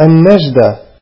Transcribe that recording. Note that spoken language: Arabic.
النجدة